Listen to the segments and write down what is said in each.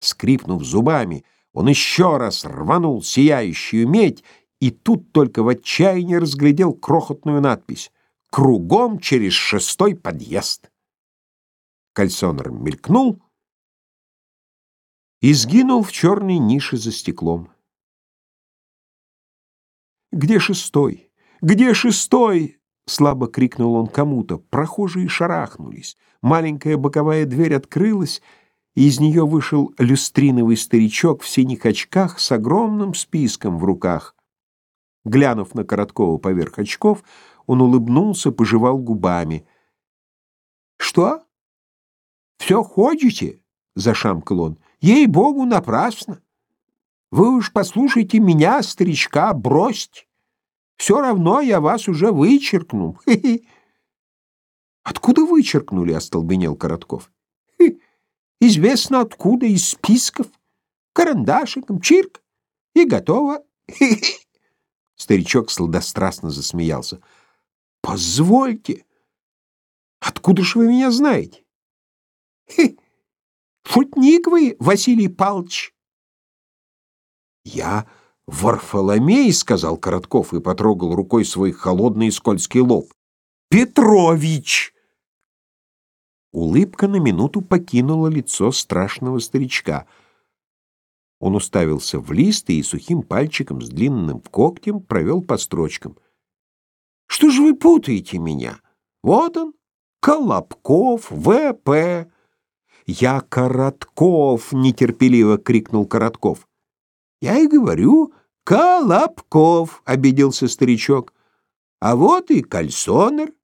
Скрипнув зубами, он еще раз рванул сияющую медь, и тут только в отчаянии разглядел крохотную надпись «Кругом через шестой подъезд». Кальсонер мелькнул и сгинул в черной нише за стеклом. «Где шестой? Где шестой?» — слабо крикнул он кому-то. Прохожие шарахнулись. Маленькая боковая дверь открылась, и из нее вышел люстриновый старичок в синих очках с огромным списком в руках. Глянув на Короткова поверх очков, он улыбнулся, пожевал губами. «Что? Все ходите?» — зашамкал он. «Ей-богу, напрасно! Вы уж послушайте меня, старичка, бросьте! Все равно я вас уже вычеркнул!» «Откуда вычеркнули?» — остолбенел Коротков. «Известно откуда, из списков, карандашиком, чирк, и готово!» Старичок сладострастно засмеялся. «Позвольте! Откуда ж вы меня знаете?» Хе, шутник вы, Василий Павлович. Я Варфоломей, сказал Коротков и потрогал рукой свой холодный и скользкий лоб. Петрович! Улыбка на минуту покинула лицо страшного старичка. Он уставился в лист и сухим пальчиком с длинным когтем провел по строчкам. «Что же вы путаете меня? Вот он, Колобков, В.П. «Я Коротков!» — нетерпеливо крикнул Коротков. «Я и говорю, Колобков!» — обиделся старичок. «А вот и кальсонер.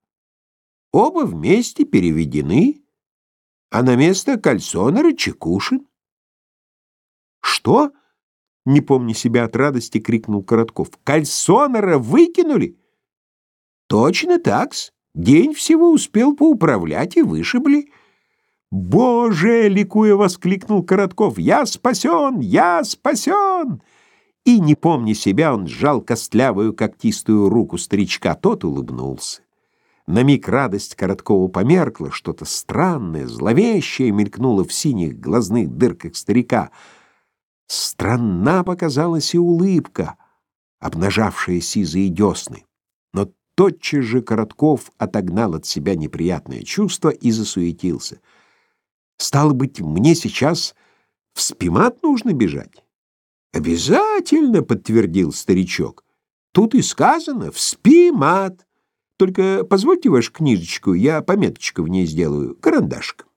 Оба вместе переведены, а на место кальсонера Чекушин». «Что?» — не помня себя от радости, крикнул Коротков. «Кальсонера выкинули?» «Точно так-с. День всего успел поуправлять и вышибли». «Боже!» — ликуя воскликнул Коротков. «Я спасен! Я спасен!» И, не помня себя, он сжал костлявую когтистую руку старичка. Тот улыбнулся. На миг радость Короткова померкла, что-то странное, зловещее мелькнуло в синих глазных дырках старика. Странна показалась и улыбка, обнажавшая сизые десны. Но тотчас же Коротков отогнал от себя неприятное чувство и засуетился — Стало быть, мне сейчас в спимат нужно бежать? Обязательно, подтвердил старичок. Тут и сказано в спимат. Только позвольте вашу книжечку, я пометочку в ней сделаю карандашком.